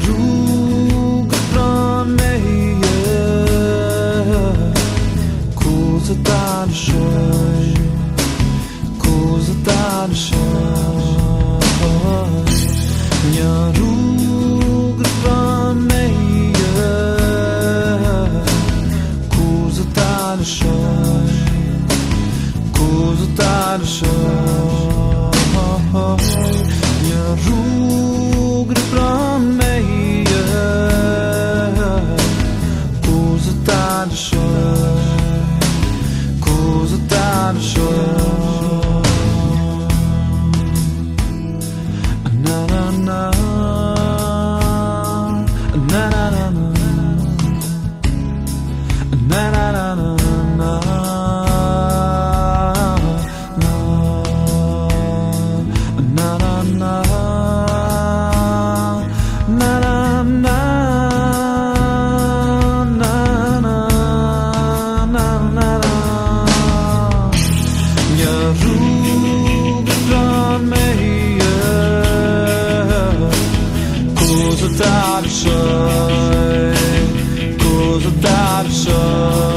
rules. Shoj Na na na Na. Na na na Na Cosa t'absoi tá Cosa t'absoi